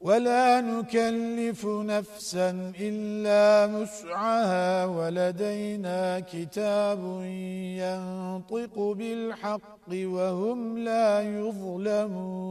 ولا نكلف نفسا إلا مسعها ولدينا كتاب ينطق بالحق وهم لا يظلمون